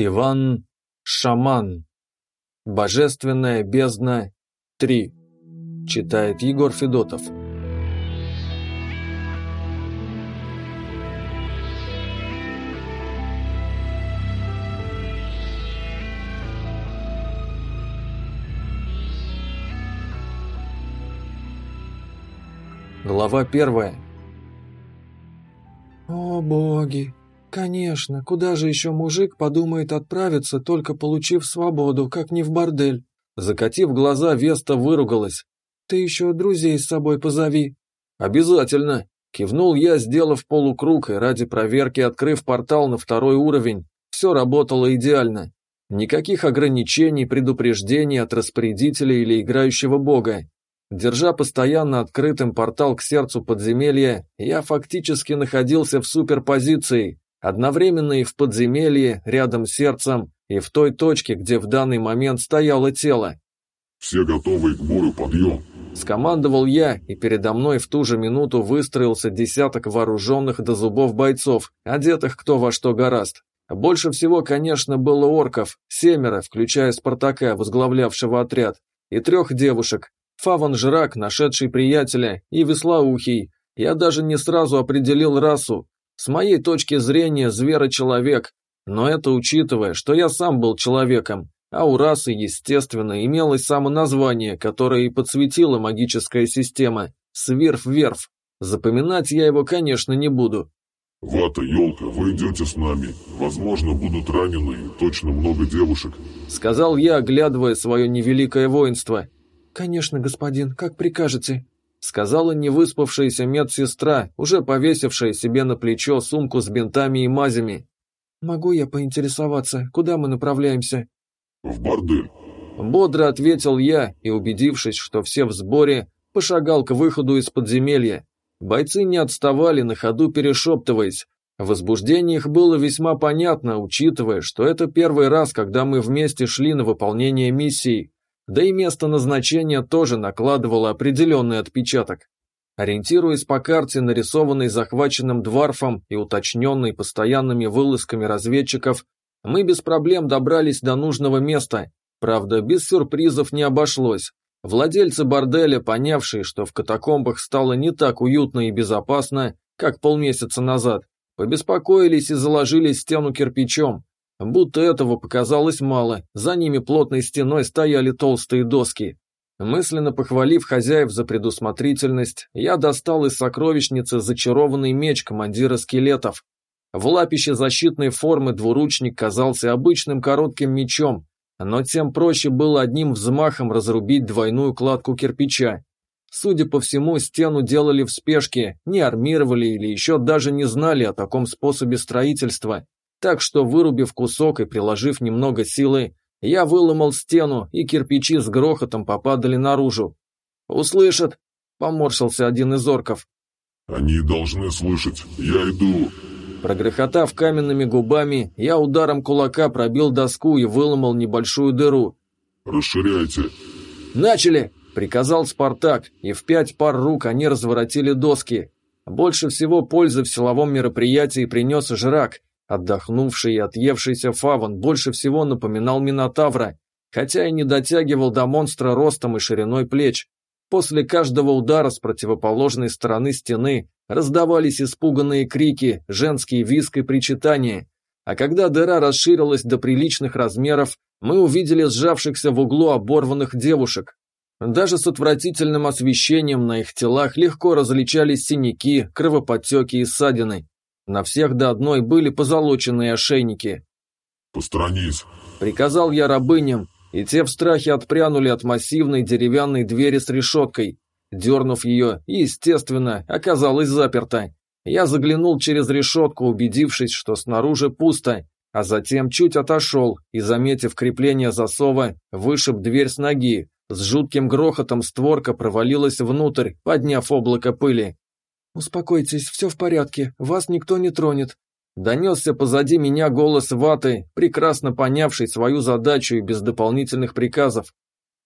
Иван Шаман. Божественная бездна 3. Читает Егор Федотов. Глава первая. О боги! Конечно, куда же еще мужик подумает отправиться, только получив свободу, как не в бордель? Закатив глаза, Веста выругалась. Ты еще друзей с собой позови. Обязательно. Кивнул я, сделав полукруг и ради проверки открыв портал на второй уровень. Все работало идеально. Никаких ограничений, предупреждений от распорядителя или играющего бога. Держа постоянно открытым портал к сердцу подземелья, я фактически находился в суперпозиции, одновременно и в подземелье, рядом с сердцем, и в той точке, где в данный момент стояло тело. «Все готовы к бою, подъем!» Скомандовал я, и передо мной в ту же минуту выстроился десяток вооруженных до зубов бойцов, одетых кто во что гораст. Больше всего, конечно, было орков, семеро, включая Спартака, возглавлявшего отряд, и трех девушек, Фаван Жрак, нашедший приятеля, и Веслоухий. Я даже не сразу определил расу. С моей точки зрения, зверочеловек. Но это учитывая, что я сам был человеком, а у расы, естественно, имелось само название, которое и подсветила магическая система – Свирф-Верф. Запоминать я его, конечно, не буду. «Вата, елка, вы идете с нами. Возможно, будут ранены точно много девушек», – сказал я, оглядывая свое невеликое воинство – «Конечно, господин, как прикажете», — сказала невыспавшаяся медсестра, уже повесившая себе на плечо сумку с бинтами и мазями. «Могу я поинтересоваться, куда мы направляемся?» «В бордель», — бодро ответил я и, убедившись, что все в сборе, пошагал к выходу из подземелья. Бойцы не отставали, на ходу перешептываясь. Возбуждение их было весьма понятно, учитывая, что это первый раз, когда мы вместе шли на выполнение миссии, да и место назначения тоже накладывало определенный отпечаток. Ориентируясь по карте, нарисованной захваченным дворфом и уточненной постоянными вылазками разведчиков, мы без проблем добрались до нужного места. Правда, без сюрпризов не обошлось. Владельцы борделя, понявшие, что в катакомбах стало не так уютно и безопасно, как полмесяца назад, побеспокоились и заложили стену кирпичом, Будто этого показалось мало, за ними плотной стеной стояли толстые доски. Мысленно похвалив хозяев за предусмотрительность, я достал из сокровищницы зачарованный меч командира скелетов. В лапище защитной формы двуручник казался обычным коротким мечом, но тем проще было одним взмахом разрубить двойную кладку кирпича. Судя по всему, стену делали в спешке, не армировали или еще даже не знали о таком способе строительства. Так что, вырубив кусок и приложив немного силы, я выломал стену, и кирпичи с грохотом попадали наружу. «Услышат!» — поморщился один из орков. «Они должны слышать. Я иду!» Прогрохотав каменными губами, я ударом кулака пробил доску и выломал небольшую дыру. «Расширяйте!» «Начали!» — приказал Спартак, и в пять пар рук они разворотили доски. Больше всего пользы в силовом мероприятии принес Жрак, Отдохнувший и отъевшийся фаван больше всего напоминал Минотавра, хотя и не дотягивал до монстра ростом и шириной плеч. После каждого удара с противоположной стороны стены раздавались испуганные крики, женские виск и причитания. А когда дыра расширилась до приличных размеров, мы увидели сжавшихся в углу оборванных девушек. Даже с отвратительным освещением на их телах легко различались синяки, кровоподтеки и ссадины. На всех до одной были позолоченные ошейники. «Посторонись!» — приказал я рабыням, и те в страхе отпрянули от массивной деревянной двери с решеткой. Дернув ее, естественно, оказалась заперта. Я заглянул через решетку, убедившись, что снаружи пусто, а затем чуть отошел и, заметив крепление засова, вышиб дверь с ноги. С жутким грохотом створка провалилась внутрь, подняв облако пыли. «Успокойтесь, все в порядке, вас никто не тронет». Донесся позади меня голос ваты, прекрасно понявший свою задачу и без дополнительных приказов.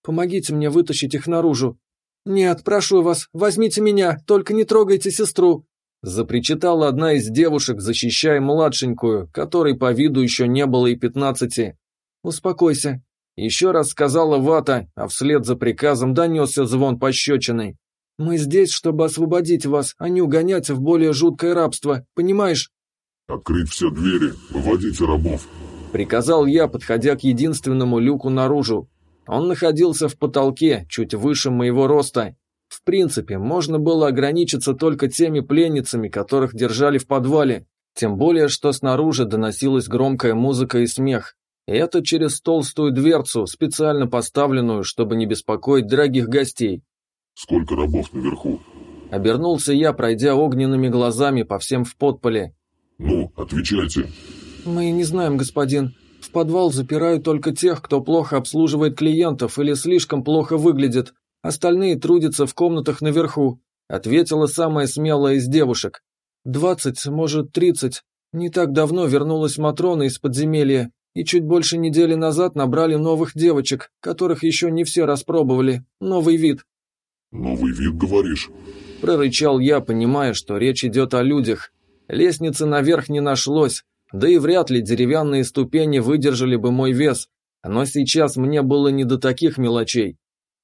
«Помогите мне вытащить их наружу». «Нет, прошу вас, возьмите меня, только не трогайте сестру». запричитала одна из девушек, защищая младшенькую, которой по виду еще не было и пятнадцати. «Успокойся», — еще раз сказала Вата, а вслед за приказом донесся звон пощечиной. «Мы здесь, чтобы освободить вас, а не угонять в более жуткое рабство, понимаешь?» «Открыть все двери, выводите рабов», — приказал я, подходя к единственному люку наружу. Он находился в потолке, чуть выше моего роста. В принципе, можно было ограничиться только теми пленницами, которых держали в подвале, тем более, что снаружи доносилась громкая музыка и смех. И это через толстую дверцу, специально поставленную, чтобы не беспокоить дорогих гостей. «Сколько рабов наверху?» Обернулся я, пройдя огненными глазами по всем в подполе. «Ну, отвечайте». «Мы не знаем, господин. В подвал запирают только тех, кто плохо обслуживает клиентов или слишком плохо выглядит. Остальные трудятся в комнатах наверху», — ответила самая смелая из девушек. «Двадцать, может, тридцать. Не так давно вернулась Матрона из подземелья, и чуть больше недели назад набрали новых девочек, которых еще не все распробовали. Новый вид». «Новый вид, говоришь?» Прорычал я, понимая, что речь идет о людях. Лестницы наверх не нашлось, да и вряд ли деревянные ступени выдержали бы мой вес, но сейчас мне было не до таких мелочей.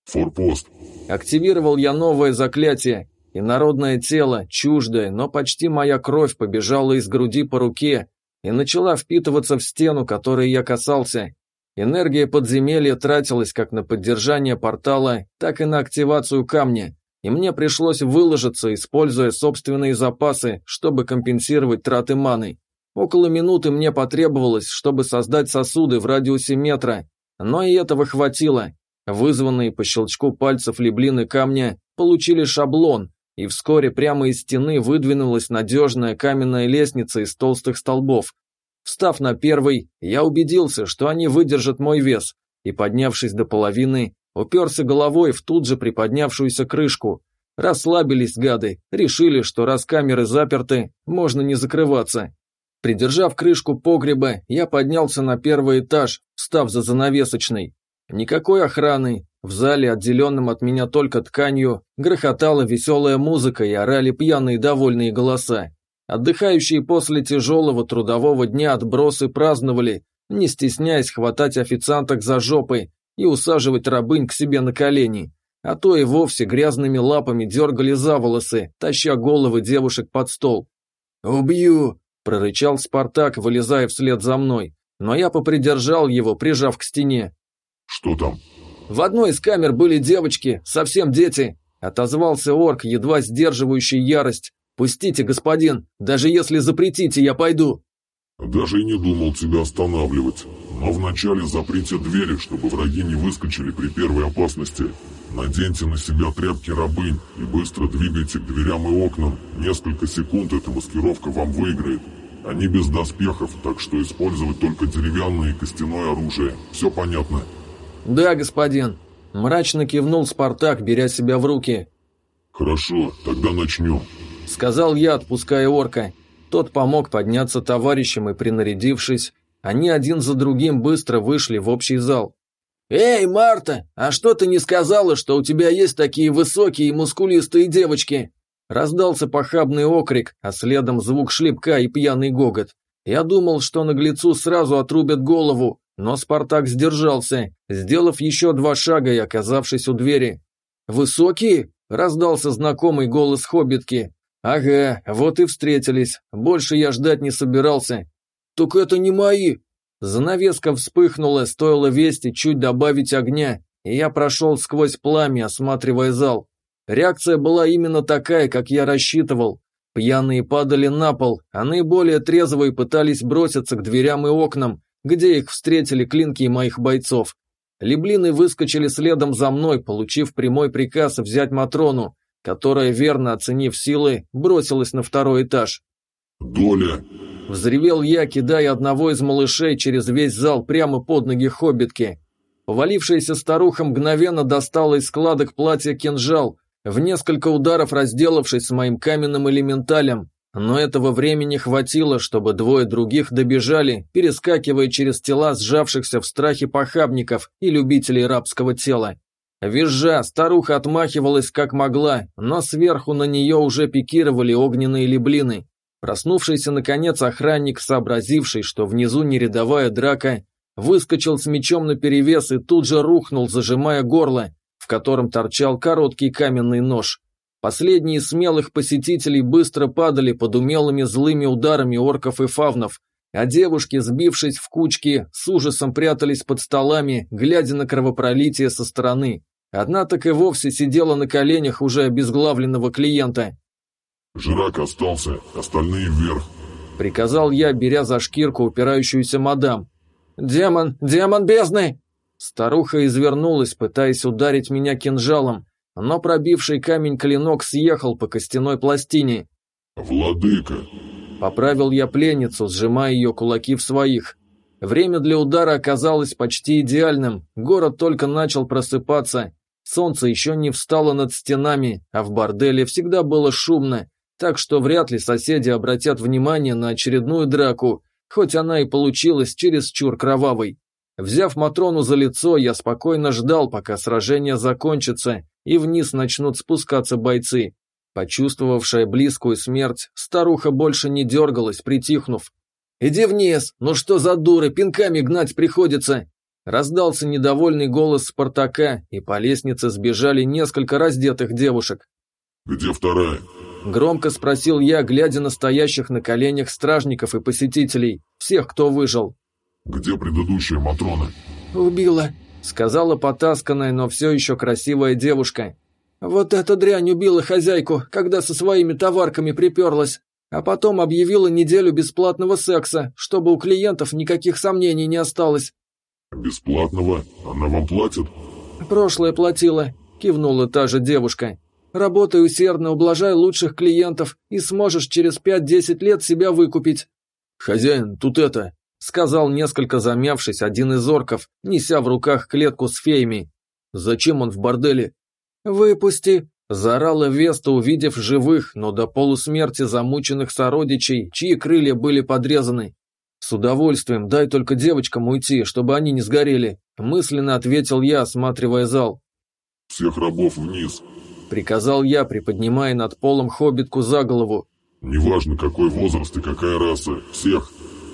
«Форпост!» Активировал я новое заклятие, и народное тело, чуждое, но почти моя кровь побежала из груди по руке и начала впитываться в стену, которой я касался. Энергия подземелья тратилась как на поддержание портала, так и на активацию камня, и мне пришлось выложиться, используя собственные запасы, чтобы компенсировать траты маны. Около минуты мне потребовалось, чтобы создать сосуды в радиусе метра, но и этого хватило. Вызванные по щелчку пальцев леблины камня получили шаблон, и вскоре прямо из стены выдвинулась надежная каменная лестница из толстых столбов. Встав на первый, я убедился, что они выдержат мой вес, и, поднявшись до половины, уперся головой в тут же приподнявшуюся крышку. Расслабились гады, решили, что раз камеры заперты, можно не закрываться. Придержав крышку погреба, я поднялся на первый этаж, встав за занавесочной. Никакой охраны, в зале, отделенном от меня только тканью, грохотала веселая музыка и орали пьяные довольные голоса. Отдыхающие после тяжелого трудового дня отбросы праздновали, не стесняясь хватать официанток за жопы и усаживать рабынь к себе на колени, а то и вовсе грязными лапами дергали за волосы, таща головы девушек под стол. «Убью!» прорычал Спартак, вылезая вслед за мной, но я попридержал его, прижав к стене. «Что там?» «В одной из камер были девочки, совсем дети», — отозвался орк, едва сдерживающий ярость. «Пустите, господин, даже если запретите, я пойду». «Даже и не думал тебя останавливать, но вначале заприте двери, чтобы враги не выскочили при первой опасности. Наденьте на себя тряпки рабынь и быстро двигайте к дверям и окнам. Несколько секунд эта маскировка вам выиграет. Они без доспехов, так что использовать только деревянное и костяное оружие. Все понятно?» «Да, господин», – мрачно кивнул Спартак, беря себя в руки. «Хорошо, тогда начнем», – сказал я, отпуская орка. Тот помог подняться товарищам и, принарядившись, они один за другим быстро вышли в общий зал. «Эй, Марта, а что ты не сказала, что у тебя есть такие высокие и мускулистые девочки?» Раздался похабный окрик, а следом звук шлепка и пьяный гогот. Я думал, что наглецу сразу отрубят голову, но Спартак сдержался, сделав еще два шага и оказавшись у двери. «Высокие?» – раздался знакомый голос хоббитки. «Ага, вот и встретились. Больше я ждать не собирался». «Так это не мои!» Занавеска вспыхнула, стоило вести чуть добавить огня, и я прошел сквозь пламя, осматривая зал. Реакция была именно такая, как я рассчитывал. Пьяные падали на пол, а наиболее трезвые пытались броситься к дверям и окнам, где их встретили клинки моих бойцов. Леблины выскочили следом за мной, получив прямой приказ взять Матрону, которая, верно оценив силы, бросилась на второй этаж. «Доля!» Взревел я, кидая одного из малышей через весь зал прямо под ноги хоббитки. Повалившаяся старуха мгновенно достала из складок платья кинжал, в несколько ударов разделавшись с моим каменным элементалем, но этого времени хватило, чтобы двое других добежали, перескакивая через тела сжавшихся в страхе похабников и любителей рабского тела. Визжа, старуха отмахивалась как могла, но сверху на нее уже пикировали огненные леблины. Проснувшийся, наконец, охранник, сообразивший, что внизу не рядовая драка, выскочил с мечом наперевес и тут же рухнул, зажимая горло, в котором торчал короткий каменный нож. Последние смелых посетителей быстро падали под умелыми злыми ударами орков и фавнов, а девушки, сбившись в кучки, с ужасом прятались под столами, глядя на кровопролитие со стороны. Одна так и вовсе сидела на коленях уже обезглавленного клиента. «Жирак остался, остальные вверх», — приказал я, беря за шкирку упирающуюся мадам. «Демон! Демон бездны!» Старуха извернулась, пытаясь ударить меня кинжалом, но пробивший камень клинок съехал по костяной пластине. «Владыка!» Поправил я пленницу, сжимая ее кулаки в своих. Время для удара оказалось почти идеальным, город только начал просыпаться, солнце еще не встало над стенами, а в борделе всегда было шумно, так что вряд ли соседи обратят внимание на очередную драку, хоть она и получилась чересчур кровавой. Взяв Матрону за лицо, я спокойно ждал, пока сражение закончится, и вниз начнут спускаться бойцы. Почувствовавшая близкую смерть, старуха больше не дергалась, притихнув. «Иди вниз! Ну что за дуры, пинками гнать приходится!» Раздался недовольный голос Спартака, и по лестнице сбежали несколько раздетых девушек. «Где вторая?» Громко спросил я, глядя на стоящих на коленях стражников и посетителей, всех, кто выжил. «Где предыдущая Матрона?» «Убила», — сказала потасканная, но все еще красивая девушка. «Вот эта дрянь убила хозяйку, когда со своими товарками приперлась, а потом объявила неделю бесплатного секса, чтобы у клиентов никаких сомнений не осталось». «Бесплатного? Она вам платит?» «Прошлое платила», — кивнула та же девушка. Работай усердно, ублажай лучших клиентов, и сможешь через 5-10 лет себя выкупить». «Хозяин, тут это...» — сказал несколько замявшись один из орков, неся в руках клетку с феями. «Зачем он в борделе?» «Выпусти!» — заорала Веста, увидев живых, но до полусмерти замученных сородичей, чьи крылья были подрезаны. «С удовольствием, дай только девочкам уйти, чтобы они не сгорели», — мысленно ответил я, осматривая зал. «Всех рабов вниз», приказал я, приподнимая над полом хоббитку за голову. «Неважно, какой возраст и какая раса, всех!»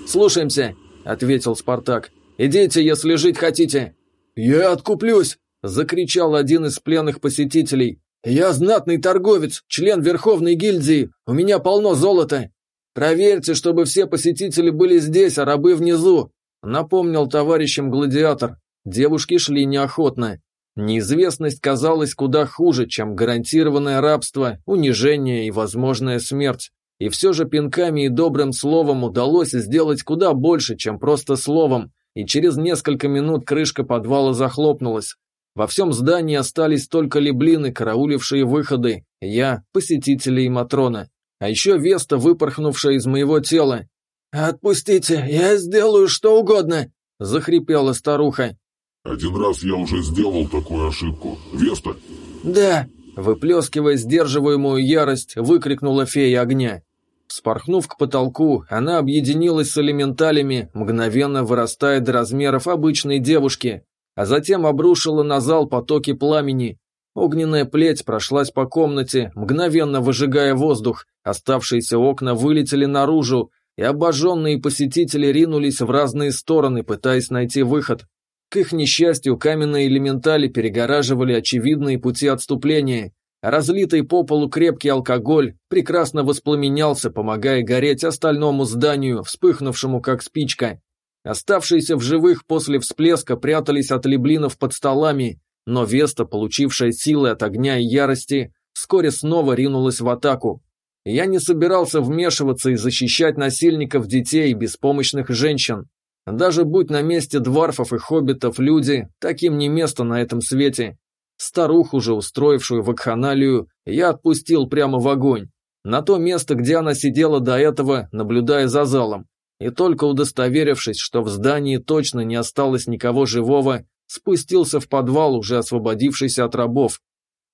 «Слушаемся!» — ответил Спартак. «Идите, если жить хотите!» «Я откуплюсь!» — закричал один из пленных посетителей. «Я знатный торговец, член Верховной гильдии, у меня полно золота. Проверьте, чтобы все посетители были здесь, а рабы внизу», — напомнил товарищам гладиатор. Девушки шли неохотно. Неизвестность казалась куда хуже, чем гарантированное рабство, унижение и возможная смерть. И все же пинками и добрым словом удалось сделать куда больше, чем просто словом, и через несколько минут крышка подвала захлопнулась. Во всем здании остались только леблины, караулившие выходы, я, посетители и Матрона. А еще Веста, выпорхнувшая из моего тела. «Отпустите, я сделаю что угодно!» – захрипела старуха. Один раз я уже сделал такую ошибку. Веста?» «Да», выплескивая сдерживаемую ярость, выкрикнула фея огня. Спорхнув к потолку, она объединилась с элементалями, мгновенно вырастая до размеров обычной девушки, а затем обрушила на зал потоки пламени. Огненная плеть прошлась по комнате, мгновенно выжигая воздух, оставшиеся окна вылетели наружу, и обожженные посетители ринулись в разные стороны, пытаясь найти выход. К их несчастью, каменные элементали перегораживали очевидные пути отступления, разлитый по полу крепкий алкоголь прекрасно воспламенялся, помогая гореть остальному зданию, вспыхнувшему как спичка. Оставшиеся в живых после всплеска прятались от леблинов под столами, но Веста, получившая силы от огня и ярости, вскоре снова ринулась в атаку. Я не собирался вмешиваться и защищать насильников детей и беспомощных женщин. Даже будь на месте дворфов и хоббитов люди, таким не место на этом свете. Старуху же, устроившую вакханалию, я отпустил прямо в огонь. На то место, где она сидела до этого, наблюдая за залом. И только удостоверившись, что в здании точно не осталось никого живого, спустился в подвал, уже освободившийся от рабов.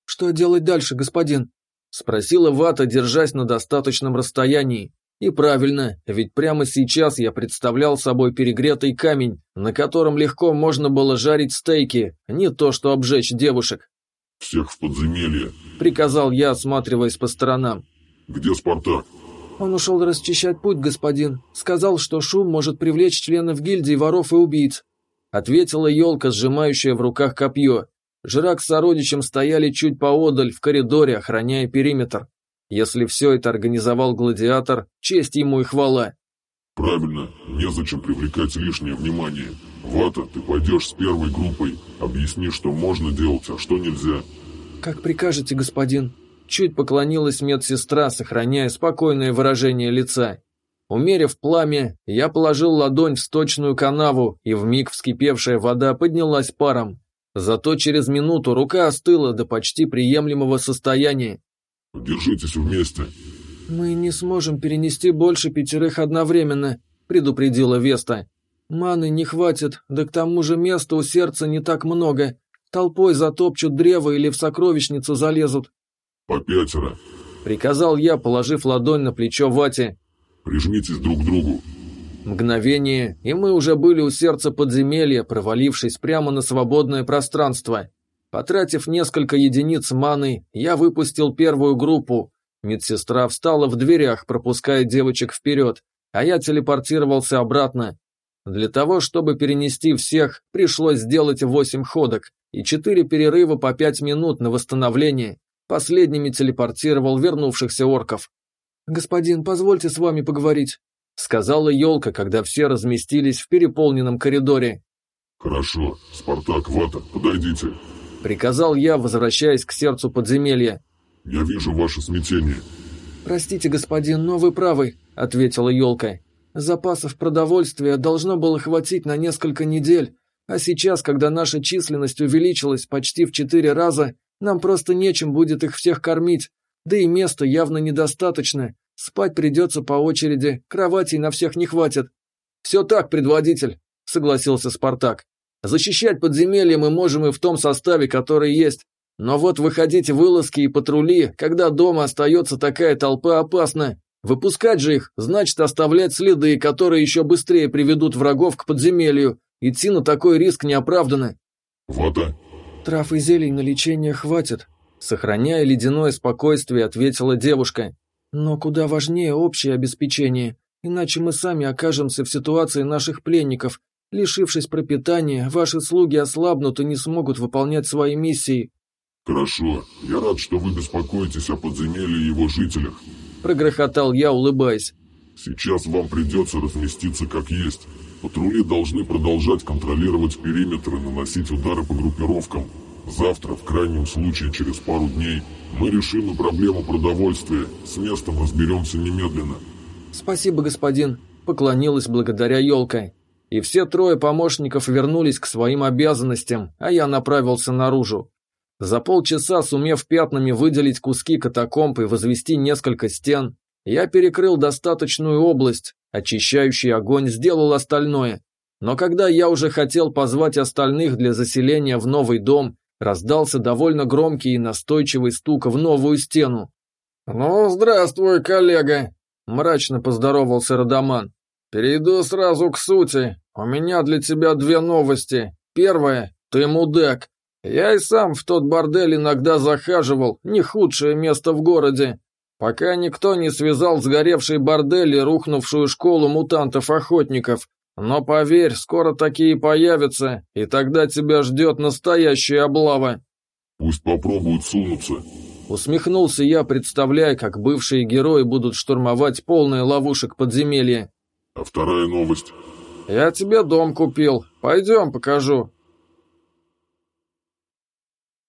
«Что делать дальше, господин?» Спросила Вата, держась на достаточном расстоянии. И правильно, ведь прямо сейчас я представлял собой перегретый камень, на котором легко можно было жарить стейки, не то что обжечь девушек. «Всех в подземелье», — приказал я, осматриваясь по сторонам. «Где Спартак?» «Он ушел расчищать путь, господин. Сказал, что шум может привлечь членов гильдии воров и убийц», — ответила елка, сжимающая в руках копье. Жирак с сородичем стояли чуть поодаль, в коридоре, охраняя периметр. Если все это организовал гладиатор, честь ему и хвала. Правильно, незачем привлекать лишнее внимание. Вата, ты пойдешь с первой группой, объясни, что можно делать, а что нельзя. Как прикажете, господин. Чуть поклонилась медсестра, сохраняя спокойное выражение лица. Умерив пламя, я положил ладонь в сточную канаву, и вмиг вскипевшая вода поднялась паром. Зато через минуту рука остыла до почти приемлемого состояния. Держитесь вместе. Мы не сможем перенести больше пятерых одновременно, предупредила Веста. Маны не хватит, да к тому же места у сердца не так много. Толпой затопчут древо или в сокровищницу залезут. По пятеро. Приказал я, положив ладонь на плечо Вате. Прижмитесь друг к другу. Мгновение, и мы уже были у сердца подземелья, провалившись прямо на свободное пространство. Потратив несколько единиц маны, я выпустил первую группу. Медсестра встала в дверях, пропуская девочек вперед, а я телепортировался обратно. Для того, чтобы перенести всех, пришлось сделать восемь ходок и четыре перерыва по пять минут на восстановление. Последними телепортировал вернувшихся орков. «Господин, позвольте с вами поговорить», — сказала елка, когда все разместились в переполненном коридоре. «Хорошо. Спартак, Вата, подойдите», Приказал я, возвращаясь к сердцу подземелья. «Я вижу ваше смятение». «Простите, господин, но вы правы», — ответила елка. «Запасов продовольствия должно было хватить на несколько недель, а сейчас, когда наша численность увеличилась почти в четыре раза, нам просто нечем будет их всех кормить, да и места явно недостаточно. Спать придется по очереди, кроватей на всех не хватит». «Все так, предводитель», — согласился Спартак. Защищать подземелье мы можем и в том составе, который есть. Но вот выходить в вылазки и патрули, когда дома остается такая толпа, опасно. Выпускать же их, значит оставлять следы, которые еще быстрее приведут врагов к подземелью. Идти на такой риск неоправданно. Вода. Трав и зелень на лечение хватит. Сохраняя ледяное спокойствие, ответила девушка. Но куда важнее общее обеспечение. Иначе мы сами окажемся в ситуации наших пленников, Лишившись пропитания, ваши слуги ослабнут и не смогут выполнять свои миссии. Хорошо. Я рад, что вы беспокоитесь о подземелье и его жителях. Прогрохотал я, улыбаясь. Сейчас вам придется разместиться как есть. Патрули должны продолжать контролировать периметр и наносить удары по группировкам. Завтра, в крайнем случае через пару дней, мы решим и проблему продовольствия. С местом разберемся немедленно. Спасибо, господин. Поклонилась благодаря елка и все трое помощников вернулись к своим обязанностям, а я направился наружу. За полчаса, сумев пятнами выделить куски катакомб и возвести несколько стен, я перекрыл достаточную область, очищающий огонь сделал остальное. Но когда я уже хотел позвать остальных для заселения в новый дом, раздался довольно громкий и настойчивый стук в новую стену. «Ну, здравствуй, коллега!» – мрачно поздоровался Радаман. «Перейду сразу к сути. У меня для тебя две новости. Первая – ты мудак. Я и сам в тот бордель иногда захаживал, не худшее место в городе. Пока никто не связал сгоревший бордель и рухнувшую школу мутантов-охотников. Но поверь, скоро такие появятся, и тогда тебя ждет настоящая облава». «Пусть попробуют сунуться», Усмехнулся я, представляя, как бывшие герои будут штурмовать полное ловушек подземелья. А вторая новость? Я тебе дом купил. Пойдем, покажу.